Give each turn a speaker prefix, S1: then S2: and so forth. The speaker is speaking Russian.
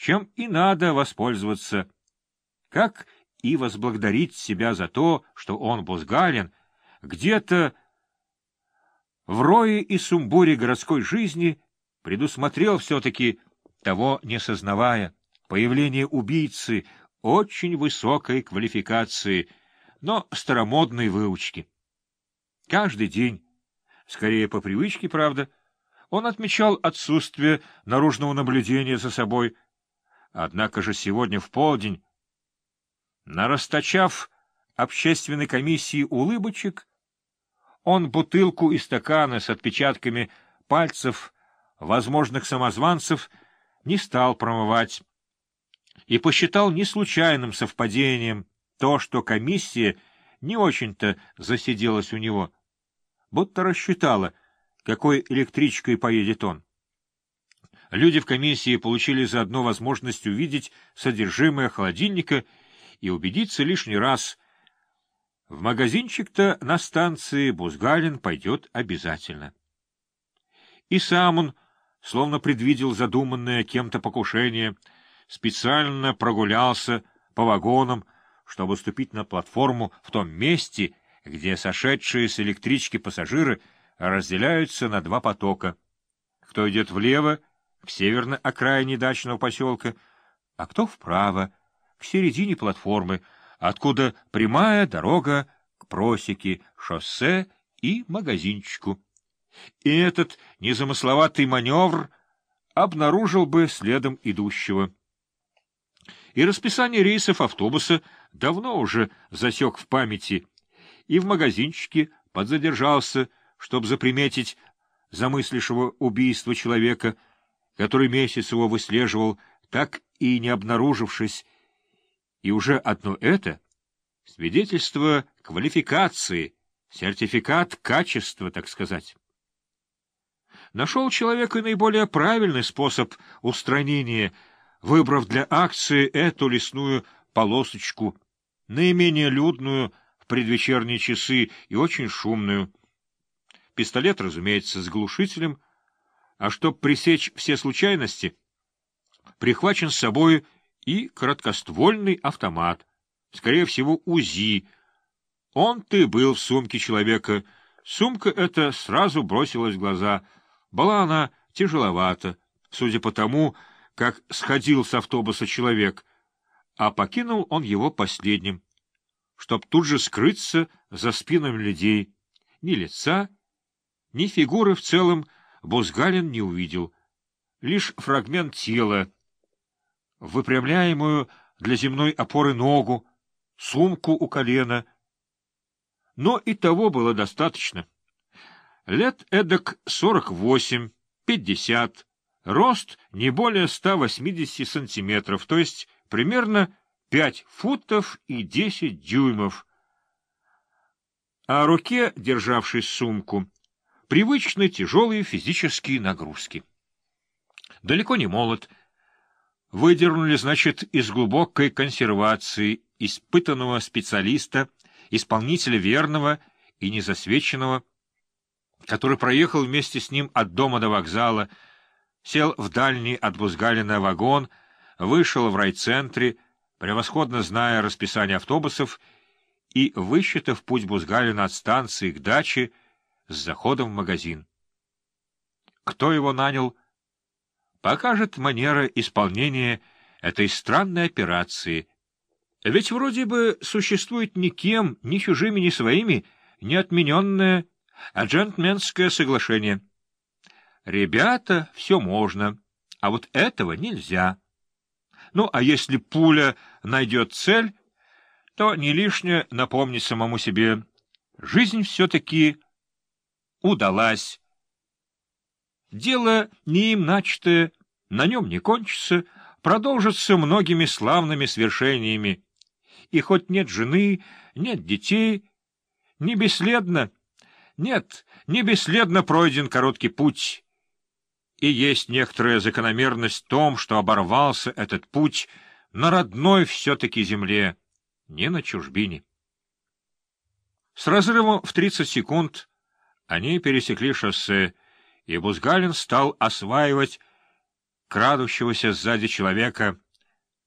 S1: чем и надо воспользоваться, как и возблагодарить себя за то, что он, Бузгалин, где-то в рое и сумбуре городской жизни предусмотрел все-таки, того не сознавая, появление убийцы очень высокой квалификации, но старомодной выучки. Каждый день, скорее по привычке, правда, он отмечал отсутствие наружного наблюдения за собой, однако же сегодня в полдень, нарасточав общественной комиссии улыбочек, он бутылку и стаканы с отпечатками пальцев возможных самозванцев не стал промывать и посчитал не случайным совпадением то, что комиссия не очень-то засиделась у него, будто рассчитала, какой электричкой поедет он. Люди в комиссии получили заодно возможность увидеть содержимое холодильника и убедиться лишний раз — в магазинчик-то на станции Бузгалин пойдет обязательно. И сам он, словно предвидел задуманное кем-то покушение, специально прогулялся по вагонам, чтобы ступить на платформу в том месте, где сошедшие с электрички пассажиры разделяются на два потока. Кто идет влево, к северной окраине дачного поселка, а кто вправо, к середине платформы, откуда прямая дорога к просеке, шоссе и магазинчику. И этот незамысловатый маневр обнаружил бы следом идущего. И расписание рейсов автобуса давно уже засек в памяти, и в магазинчике подзадержался, чтобы заприметить замыслившего убийство человека, который месяц его выслеживал, так и не обнаружившись, и уже одно это — свидетельство квалификации, сертификат качества, так сказать. Нашел человек и наиболее правильный способ устранения, выбрав для акции эту лесную полосочку, наименее людную в предвечерние часы и очень шумную. Пистолет, разумеется, с глушителем, а чтоб пресечь все случайности, прихвачен с собой и короткоствольный автомат, скорее всего, УЗИ. Он-то и был в сумке человека. Сумка эта сразу бросилась в глаза. Была она тяжеловата, судя по тому, как сходил с автобуса человек, а покинул он его последним, чтоб тут же скрыться за спинами людей. Ни лица, ни фигуры в целом Бузгалин не увидел. Лишь фрагмент тела — выпрямляемую для земной опоры ногу, сумку у колена. Но и того было достаточно. Лет эдак сорок восемь, пятьдесят, рост не более ста восьмидесяти сантиметров, то есть примерно пять футов и десять дюймов. А руке, державшей сумку, привычны тяжелые физические нагрузки. Далеко не молод — выдернули, значит, из глубокой консервации испытанного специалиста, исполнителя верного и незасвеченного, который проехал вместе с ним от дома до вокзала, сел в дальний от Бузгалина вагон, вышел в райцентре, превосходно зная расписание автобусов и высчитав путь Бузгалина от станции к даче с заходом в магазин. Кто его нанял, покажет манера исполнения этой странной операции. Ведь вроде бы существует никем, ни чужими, ни своими, не отмененное, а джентльменское соглашение. Ребята, все можно, а вот этого нельзя. Ну, а если пуля найдет цель, то не лишнее напомнить самому себе. Жизнь все-таки удалась. Дело не им начатое, на нем не кончится, продолжится многими славными свершениями. И хоть нет жены, нет детей, не бесследно, нет, не бесследно пройден короткий путь. И есть некоторая закономерность в том, что оборвался этот путь на родной все-таки земле, не на чужбине. С разрывом в тридцать секунд они пересекли шоссе, и Бузгалин стал осваивать крадущегося сзади человека —